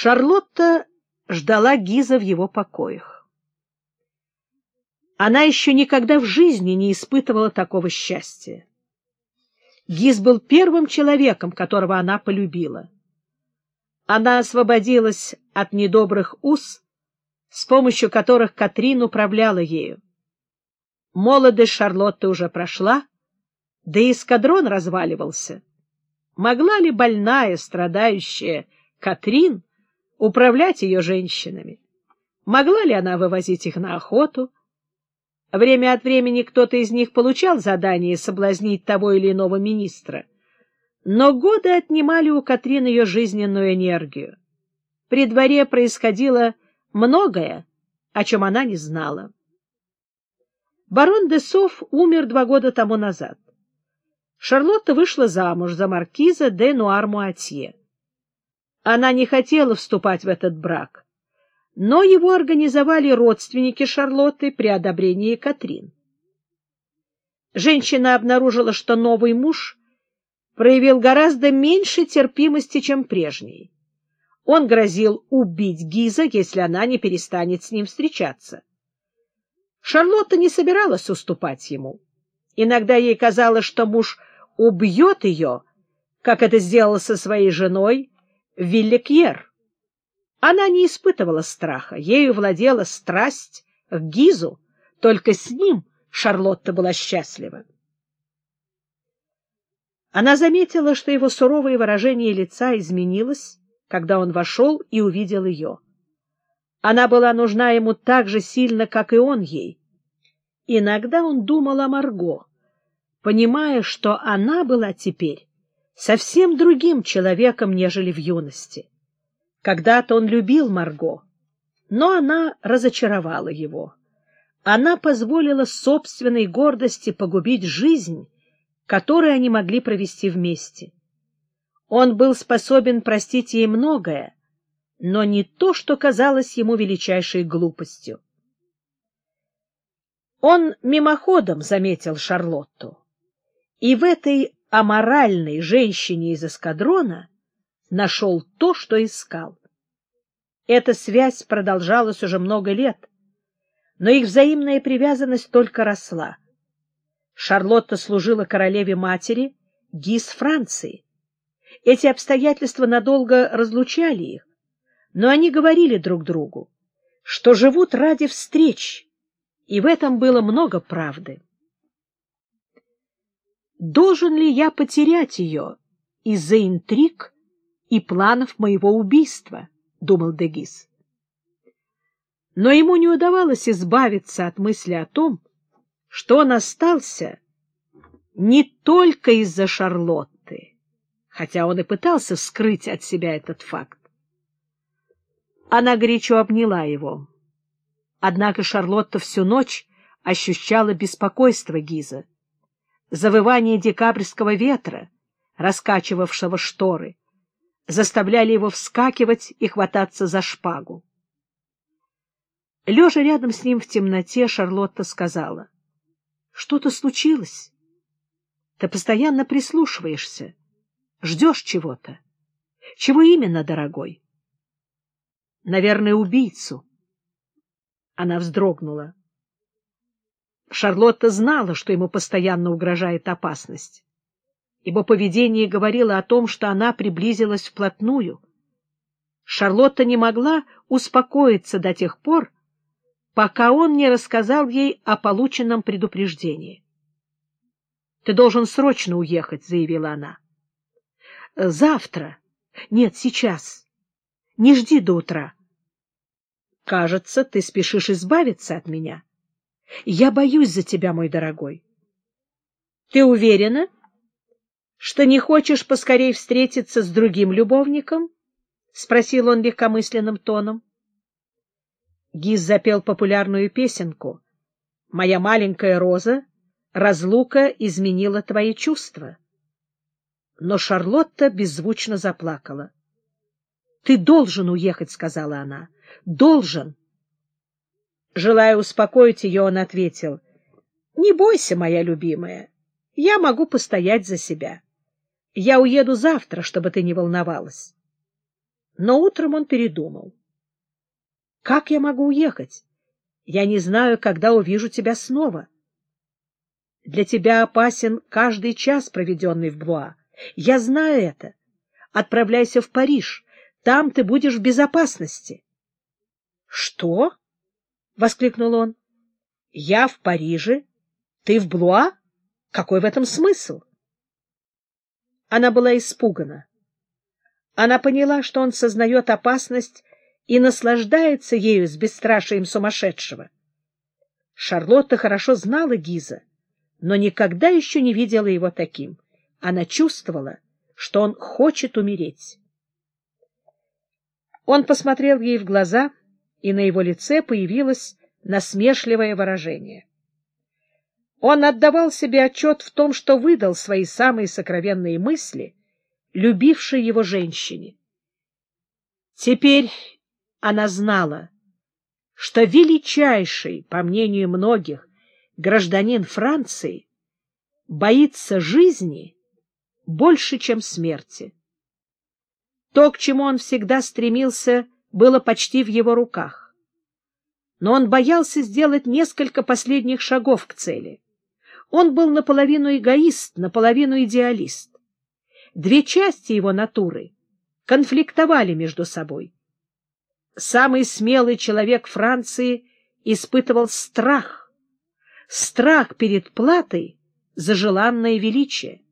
Шарлотта ждала Гиза в его покоях. Она еще никогда в жизни не испытывала такого счастья. Гиз был первым человеком, которого она полюбила. Она освободилась от недобрых уз, с помощью которых Катрин управляла ею. Молодость Шарлотты уже прошла, да и эскадрон разваливался. Могла ли больная, страдающая Катрин управлять ее женщинами? Могла ли она вывозить их на охоту? Время от времени кто-то из них получал задание соблазнить того или иного министра, но годы отнимали у Катрин ее жизненную энергию. При дворе происходило многое, о чем она не знала. Барон де Соф умер два года тому назад. Шарлотта вышла замуж за маркиза де Нуар-Муатье. Она не хотела вступать в этот брак, но его организовали родственники Шарлотты при одобрении Катрин. Женщина обнаружила, что новый муж проявил гораздо меньше терпимости, чем прежний. Он грозил убить Гиза, если она не перестанет с ним встречаться. Шарлотта не собиралась уступать ему. Иногда ей казалось, что муж убьет ее, как это сделал со своей женой Вилликьер. Она не испытывала страха, ею владела страсть к Гизу, только с ним Шарлотта была счастлива. Она заметила, что его суровое выражение лица изменилось, когда он вошел и увидел ее. Она была нужна ему так же сильно, как и он ей. Иногда он думал о Марго, понимая, что она была теперь совсем другим человеком, нежели в юности. Когда-то он любил Марго, но она разочаровала его. Она позволила собственной гордости погубить жизнь, которую они могли провести вместе. Он был способен простить ей многое, но не то, что казалось ему величайшей глупостью. Он мимоходом заметил Шарлотту, и в этой аморальной женщине из эскадрона нашел то, что искал. Эта связь продолжалась уже много лет, но их взаимная привязанность только росла. Шарлотта служила королеве-матери Гис Франции. Эти обстоятельства надолго разлучали их, но они говорили друг другу, что живут ради встреч, и в этом было много правды. Должен ли я потерять ее из-за интриг и планов моего убийства? — думал Дегис. Но ему не удавалось избавиться от мысли о том, что он остался не только из-за Шарлотты, хотя он и пытался скрыть от себя этот факт. Она горячо обняла его. Однако Шарлотта всю ночь ощущала беспокойство Гиза. Завывание декабрьского ветра, раскачивавшего шторы, заставляли его вскакивать и хвататься за шпагу. Лежа рядом с ним в темноте, Шарлотта сказала, — Что-то случилось. Ты постоянно прислушиваешься, ждешь чего-то. Чего именно, дорогой? — Наверное, убийцу. Она вздрогнула. Шарлотта знала, что ему постоянно угрожает опасность. Ибо поведение говорило о том, что она приблизилась вплотную. Шарлотта не могла успокоиться до тех пор, пока он не рассказал ей о полученном предупреждении. — Ты должен срочно уехать, — заявила она. — Завтра. Нет, сейчас. Не жди до утра. Кажется, ты спешишь избавиться от меня. Я боюсь за тебя, мой дорогой. Ты уверена, что не хочешь поскорей встретиться с другим любовником? — спросил он легкомысленным тоном. Гиз запел популярную песенку «Моя маленькая роза, разлука изменила твои чувства». Но Шарлотта беззвучно заплакала. — Ты должен уехать, — сказала она должен. Желая успокоить ее, он ответил, — Не бойся, моя любимая, я могу постоять за себя. Я уеду завтра, чтобы ты не волновалась. Но утром он передумал. — Как я могу уехать? Я не знаю, когда увижу тебя снова. Для тебя опасен каждый час, проведенный в Блуа. Я знаю это. Отправляйся в Париж. Там ты будешь в безопасности. — Что? — воскликнул он. — Я в Париже? Ты в Блуа? Какой в этом смысл? Она была испугана. Она поняла, что он сознает опасность и наслаждается ею с бесстрашием сумасшедшего. Шарлотта хорошо знала Гиза, но никогда еще не видела его таким. Она чувствовала, что он хочет умереть. Он посмотрел ей в глаза, и на его лице появилось насмешливое выражение. Он отдавал себе отчет в том, что выдал свои самые сокровенные мысли любившей его женщине. Теперь она знала, что величайший, по мнению многих, гражданин Франции боится жизни больше, чем смерти. То, к чему он всегда стремился, было почти в его руках. Но он боялся сделать несколько последних шагов к цели. Он был наполовину эгоист, наполовину идеалист. Две части его натуры конфликтовали между собой. Самый смелый человек Франции испытывал страх. Страх перед платой за желанное величие.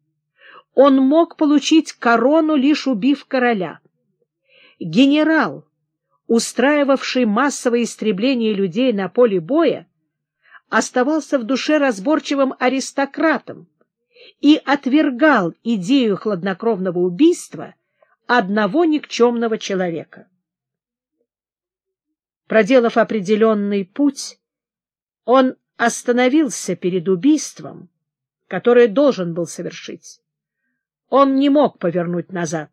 Он мог получить корону, лишь убив короля. Генерал, устраивавший массовое истребление людей на поле боя, оставался в душе разборчивым аристократом и отвергал идею хладнокровного убийства одного никчемного человека. Проделав определенный путь, он остановился перед убийством, которое должен был совершить. Он не мог повернуть назад.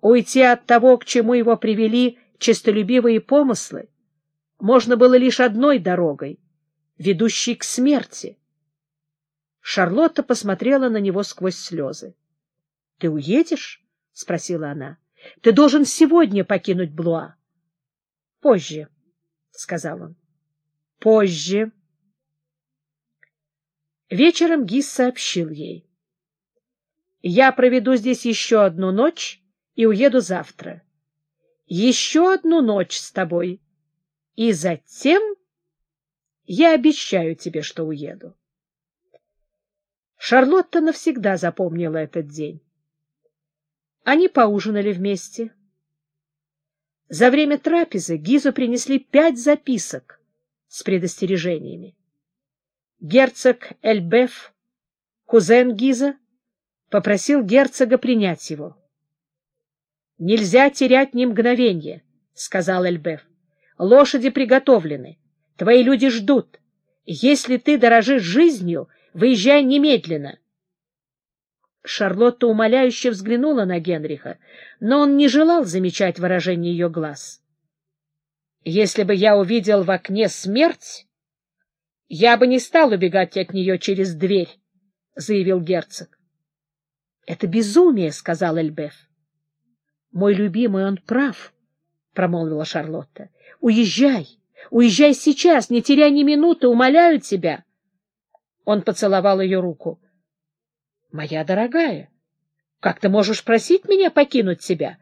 Уйти от того, к чему его привели честолюбивые помыслы, можно было лишь одной дорогой, ведущей к смерти. Шарлотта посмотрела на него сквозь слезы. — Ты уедешь? — спросила она. — Ты должен сегодня покинуть Блуа. — Позже, — сказал он. — Позже. Вечером Гис сообщил ей. — Я проведу здесь еще одну ночь и уеду завтра. Еще одну ночь с тобой. И затем я обещаю тебе, что уеду. Шарлотта навсегда запомнила этот день. Они поужинали вместе. За время трапезы Гизу принесли пять записок с предостережениями. Герцог Эльбеф, кузен Гиза, попросил герцога принять его. — Нельзя терять ни мгновенья, — сказал Эльбеф. — Лошади приготовлены. Твои люди ждут. Если ты дорожишь жизнью, выезжай немедленно. Шарлотта умоляюще взглянула на Генриха, но он не желал замечать выражение ее глаз. — Если бы я увидел в окне смерть, я бы не стал убегать от нее через дверь, — заявил герцог. — Это безумие, — сказал Эльбеф. — Мой любимый, он прав, — промолвила Шарлотта. — Уезжай, уезжай сейчас, не теряй ни минуты, умоляю тебя. Он поцеловал ее руку. Моя дорогая, как ты можешь просить меня покинуть тебя?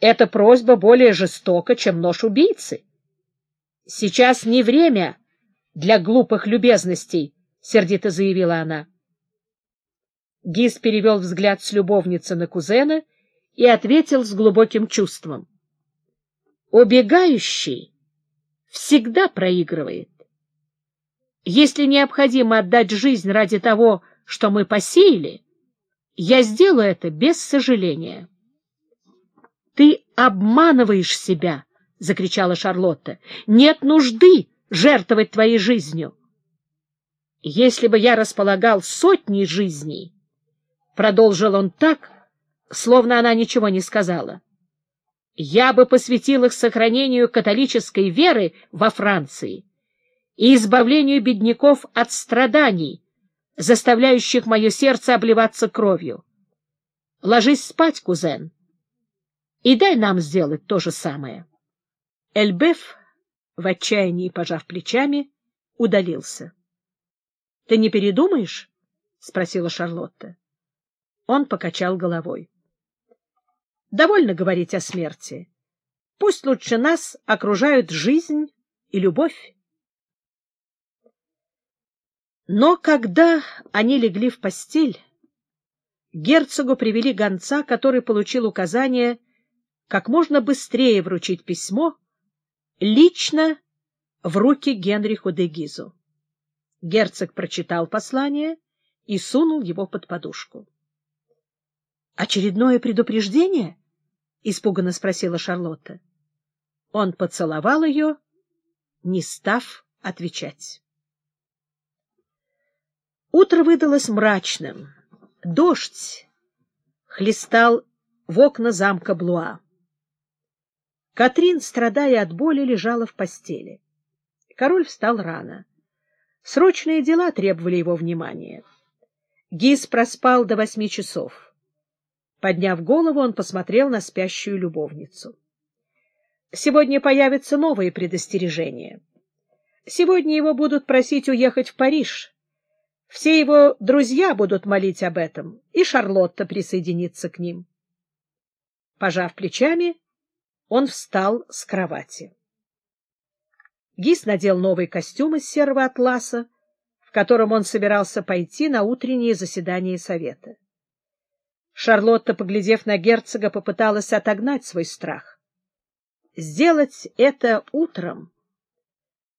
Эта просьба более жестока, чем нож убийцы. Сейчас не время для глупых любезностей, — сердито заявила она. Гиз перевел взгляд с любовницы на кузена и ответил с глубоким чувством. Убегающий всегда проигрывает. Если необходимо отдать жизнь ради того, что мы посеяли, я сделаю это без сожаления. — Ты обманываешь себя! — закричала Шарлотта. — Нет нужды жертвовать твоей жизнью. — Если бы я располагал сотней жизней, — продолжил он так, словно она ничего не сказала, — я бы посвятил их сохранению католической веры во Франции и избавлению бедняков от страданий, заставляющих мое сердце обливаться кровью. Ложись спать, кузен. И дай нам сделать то же самое. Эльбеф, в отчаянии пожав плечами, удалился. — Ты не передумаешь? — спросила Шарлотта. Он покачал головой. — Довольно говорить о смерти. Пусть лучше нас окружают жизнь и любовь. Но когда они легли в постель, герцогу привели гонца, который получил указание как можно быстрее вручить письмо лично в руки Генриху де Гизу. Герцог прочитал послание и сунул его под подушку. — Очередное предупреждение? — испуганно спросила Шарлотта. Он поцеловал ее, не став отвечать. Утро выдалось мрачным. Дождь хлестал в окна замка Блуа. Катрин, страдая от боли, лежала в постели. Король встал рано. Срочные дела требовали его внимания. Гиз проспал до восьми часов. Подняв голову, он посмотрел на спящую любовницу. Сегодня появятся новые предостережения. Сегодня его будут просить уехать в Париж. Все его друзья будут молить об этом, и Шарлотта присоединится к ним. Пожав плечами, он встал с кровати. Гис надел новый костюм из серого атласа, в котором он собирался пойти на утреннее заседание совета. Шарлотта, поглядев на герцога, попыталась отогнать свой страх. Сделать это утром,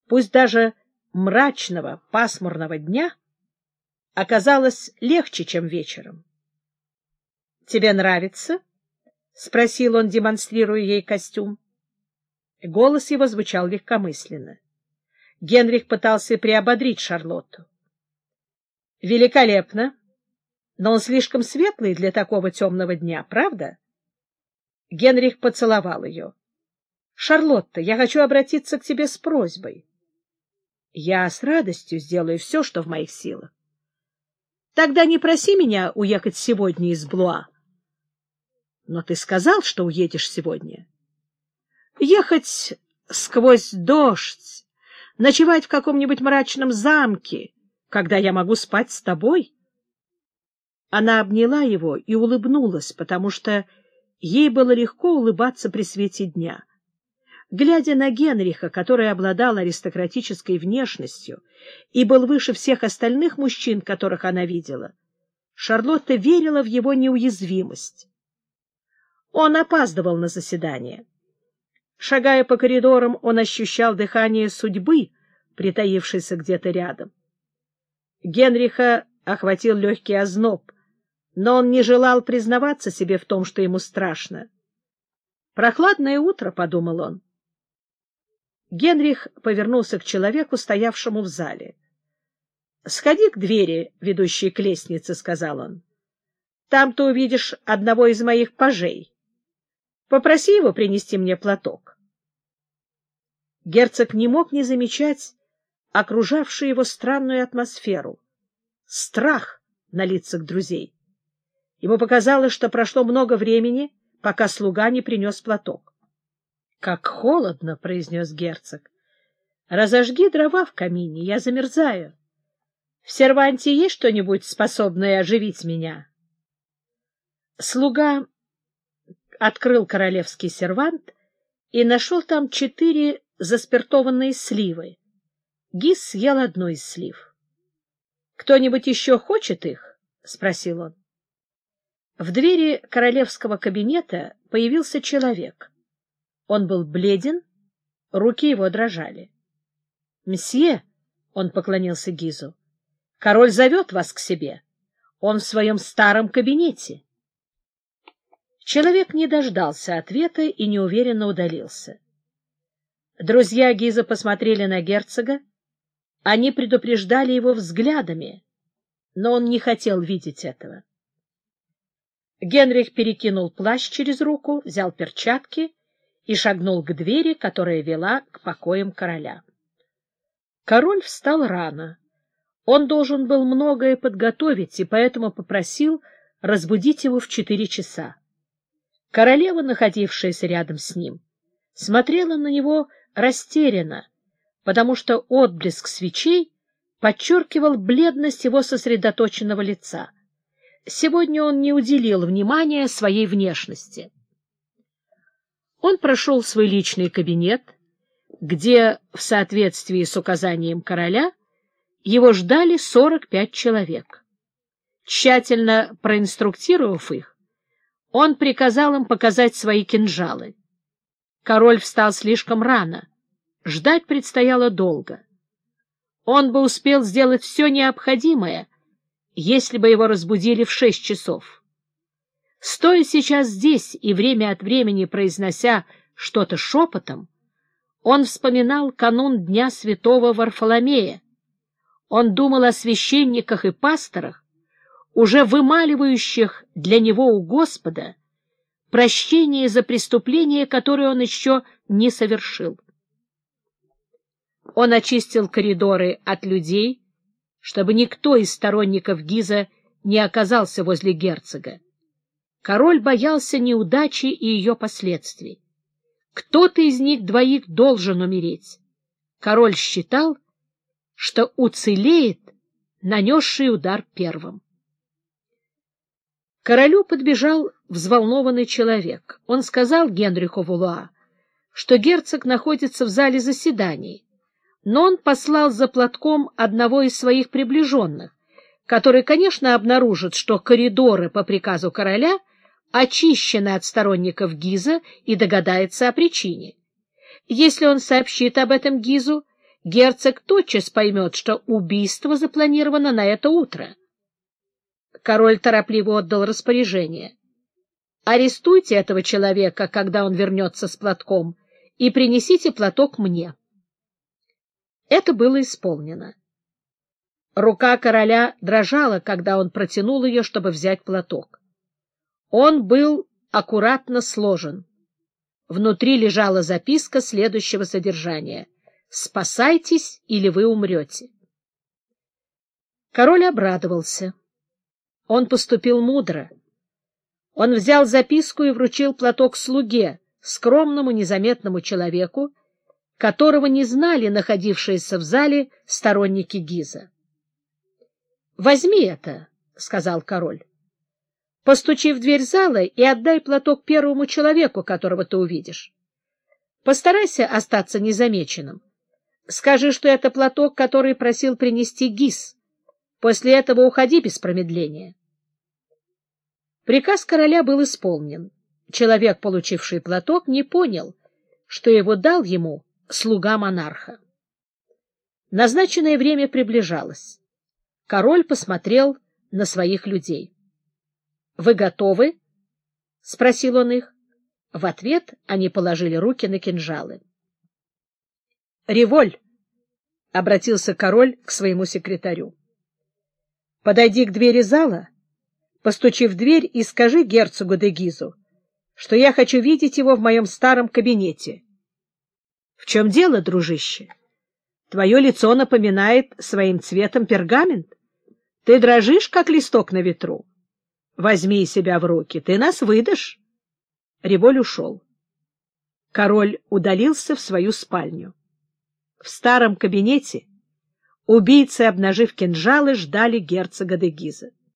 пусть даже мрачного, пасмурного дня, оказалось легче, чем вечером. — Тебе нравится? — спросил он, демонстрируя ей костюм. Голос его звучал легкомысленно. Генрих пытался приободрить Шарлотту. — Великолепно! Но он слишком светлый для такого темного дня, правда? Генрих поцеловал ее. — Шарлотта, я хочу обратиться к тебе с просьбой. — Я с радостью сделаю все, что в моих силах. — Тогда не проси меня уехать сегодня из Блуа. — Но ты сказал, что уедешь сегодня. Ехать сквозь дождь, ночевать в каком-нибудь мрачном замке, когда я могу спать с тобой? Она обняла его и улыбнулась, потому что ей было легко улыбаться при свете дня. Глядя на Генриха, который обладал аристократической внешностью и был выше всех остальных мужчин, которых она видела, Шарлотта верила в его неуязвимость. Он опаздывал на заседание. Шагая по коридорам, он ощущал дыхание судьбы, притаившейся где-то рядом. Генриха охватил легкий озноб, но он не желал признаваться себе в том, что ему страшно. «Прохладное утро», — подумал он. Генрих повернулся к человеку, стоявшему в зале. — Сходи к двери, ведущей к лестнице, — сказал он. — Там ты увидишь одного из моих пажей. Попроси его принести мне платок. Герцог не мог не замечать окружавшую его странную атмосферу. Страх на лицах друзей. Ему показалось, что прошло много времени, пока слуга не принес платок. Как холодно, — произнес герцог. — Разожги дрова в камине, я замерзаю. В серванте есть что-нибудь, способное оживить меня? Слуга открыл королевский сервант и нашел там четыре заспиртованные сливы. Гис съел одну из слив. — Кто-нибудь еще хочет их? — спросил он. В двери королевского кабинета появился человек. Он был бледен, руки его дрожали. — Мсье, — он поклонился Гизу, — король зовет вас к себе. Он в своем старом кабинете. Человек не дождался ответа и неуверенно удалился. Друзья Гиза посмотрели на герцога. Они предупреждали его взглядами, но он не хотел видеть этого. Генрих перекинул плащ через руку, взял перчатки и шагнул к двери, которая вела к покоям короля. Король встал рано. Он должен был многое подготовить, и поэтому попросил разбудить его в четыре часа. Королева, находившаяся рядом с ним, смотрела на него растерянно, потому что отблеск свечей подчеркивал бледность его сосредоточенного лица. Сегодня он не уделил внимания своей внешности. Он прошел свой личный кабинет, где, в соответствии с указанием короля, его ждали 45 человек. Тщательно проинструктировав их, он приказал им показать свои кинжалы. Король встал слишком рано. Ждать предстояло долго. Он бы успел сделать все необходимое, если бы его разбудили в шесть часов. Стоя сейчас здесь и время от времени произнося что-то шепотом, он вспоминал канун Дня Святого Варфоломея. Он думал о священниках и пасторах, уже вымаливающих для него у Господа прощение за преступление, которое он еще не совершил. Он очистил коридоры от людей, чтобы никто из сторонников Гиза не оказался возле герцога. Король боялся неудачи и ее последствий. Кто-то из них двоих должен умереть. Король считал, что уцелеет нанесший удар первым. Королю подбежал взволнованный человек. Он сказал Генриху Вулуа, что герцог находится в зале заседаний, но он послал за платком одного из своих приближенных, который, конечно, обнаружит, что коридоры по приказу короля очищены от сторонников Гиза и догадается о причине. Если он сообщит об этом Гизу, герцог тотчас поймет, что убийство запланировано на это утро. Король торопливо отдал распоряжение. «Арестуйте этого человека, когда он вернется с платком, и принесите платок мне». Это было исполнено. Рука короля дрожала, когда он протянул ее, чтобы взять платок. Он был аккуратно сложен. Внутри лежала записка следующего содержания. «Спасайтесь, или вы умрете». Король обрадовался. Он поступил мудро. Он взял записку и вручил платок слуге, скромному незаметному человеку, которого не знали находившиеся в зале сторонники Гиза. — Возьми это, — сказал король. — Постучи в дверь зала и отдай платок первому человеку, которого ты увидишь. Постарайся остаться незамеченным. Скажи, что это платок, который просил принести Гиз. После этого уходи без промедления. Приказ короля был исполнен. Человек, получивший платок, не понял, что его дал ему слуга монарха. Назначенное время приближалось. Король посмотрел на своих людей. — Вы готовы? — спросил он их. В ответ они положили руки на кинжалы. — Револь! — обратился король к своему секретарю. — Подойди к двери зала постучи в дверь и скажи герцогу де Гизу, что я хочу видеть его в моем старом кабинете. — В чем дело, дружище? Твое лицо напоминает своим цветом пергамент. Ты дрожишь, как листок на ветру. Возьми себя в руки, ты нас выдашь. Револь ушел. Король удалился в свою спальню. В старом кабинете убийцы, обнажив кинжалы, ждали герцога де Гиза.